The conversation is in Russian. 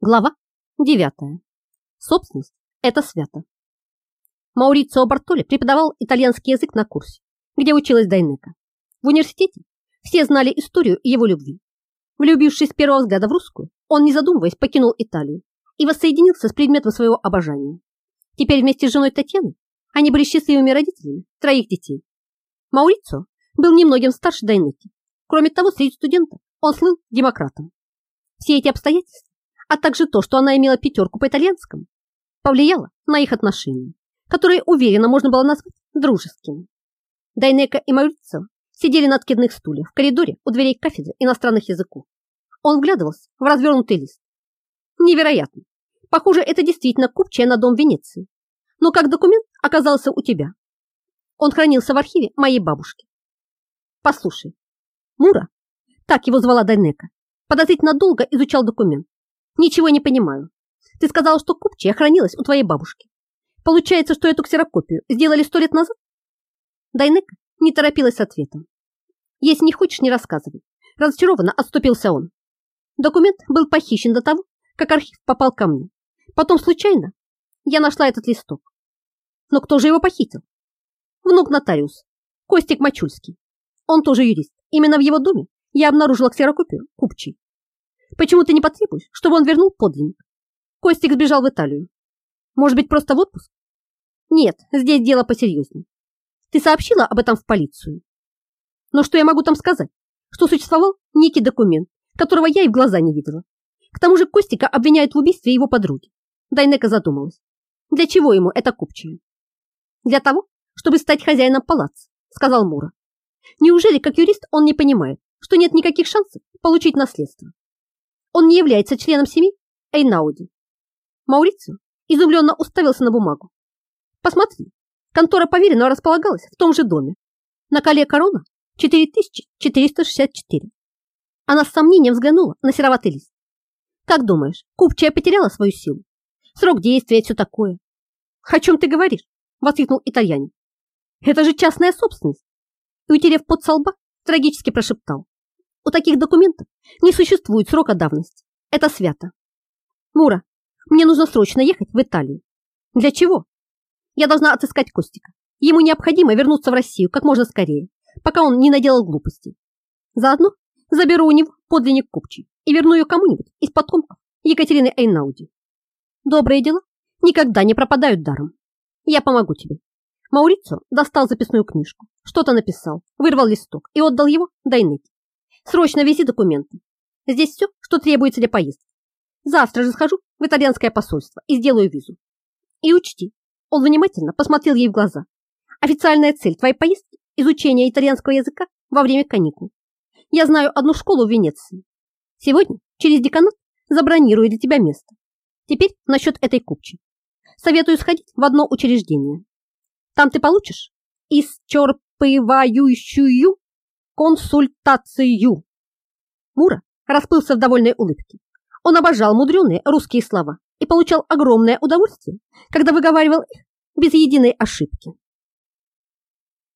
Глава 9. Собственность – это свято. Маурицио Бартоли преподавал итальянский язык на курсе, где училась Дайнека. В университете все знали историю его любви. Влюбившись с первого взгляда в русскую, он, не задумываясь, покинул Италию и воссоединился с предметом своего обожания. Теперь вместе с женой Татьяной они были счастливыми родителями троих детей. Маурицио был немногим старше Дайнеки. Кроме того, среди студентов он слыл демократом. Все эти обстоятельства а также то, что она имела пятерку по итальянскому, повлияло на их отношения, которые уверенно можно было назвать дружескими. Дайнека и Маурицио сидели на откидных стульях в коридоре у дверей кафедры иностранных языков. Он вглядывался в развернутый лист. Невероятно. Похоже, это действительно купчая на дом Венеции. Но как документ оказался у тебя? Он хранился в архиве моей бабушки. Послушай, Мура, так его звала Дайнека, подозрительно долго изучал документ Ничего не понимаю. Ты сказал, что купчая хранилась у твоей бабушки. Получается, что эту ксерокопию сделали сто лет назад? Дайнека не торопилась с ответом. Если не хочешь, не рассказывай. Разочарованно отступился он. Документ был похищен до того, как архив попал ко мне. Потом случайно я нашла этот листок. Но кто же его похитил? Внук нотариус, Костик Мачульский. Он тоже юрист. Именно в его доме я обнаружила ксерокопию купчей. Почему ты не потребуешь, чтобы он вернул подлинник? Костик сбежал в Италию. Может быть, просто в отпуск? Нет, здесь дело посерьезнее. Ты сообщила об этом в полицию? Но что я могу там сказать? Что существовал некий документ, которого я и в глаза не видела. К тому же Костика обвиняют в убийстве его подруги. Дайнека задумалась. Для чего ему это купчая? Для того, чтобы стать хозяином палаца, сказал Мура. Неужели, как юрист, он не понимает, что нет никаких шансов получить наследство? Он не является членом семьи Эйнауди. Маурицио изумленно уставился на бумагу. Посмотри, контора поверенного располагалась в том же доме. На коле корона 4464. Она с сомнением взглянула на сероватый лист. Как думаешь, купчая потеряла свою силу? Срок действия и все такое. О чем ты говоришь? Воскликнул итальянин. Это же частная собственность. И, утерев под со лба, трагически прошептал. У таких документов не существует срока давности. Это свято. Мура, мне нужно срочно ехать в Италию. Для чего? Я должна отыскать Костика. Ему необходимо вернуться в Россию как можно скорее, пока он не наделал глупостей. Заодно заберу у него подлинник купчий и верну ее кому-нибудь из потомков Екатерины Эйнауди. Добрые дела никогда не пропадают даром. Я помогу тебе. Маурицио достал записную книжку, что-то написал, вырвал листок и отдал его Дайнеке. Срочно вези документы. Здесь все, что требуется для поездки. Завтра же схожу в итальянское посольство и сделаю визу. И учти, он внимательно посмотрел ей в глаза. Официальная цель твоей поездки – изучение итальянского языка во время каникул. Я знаю одну школу в Венеции. Сегодня через деканат забронирую для тебя место. Теперь насчет этой купчи. Советую сходить в одно учреждение. Там ты получишь исчерпывающую консультацию. Мура расплылся в довольной улыбке. Он обожал мудреные русские слова и получал огромное удовольствие, когда выговаривал их без единой ошибки.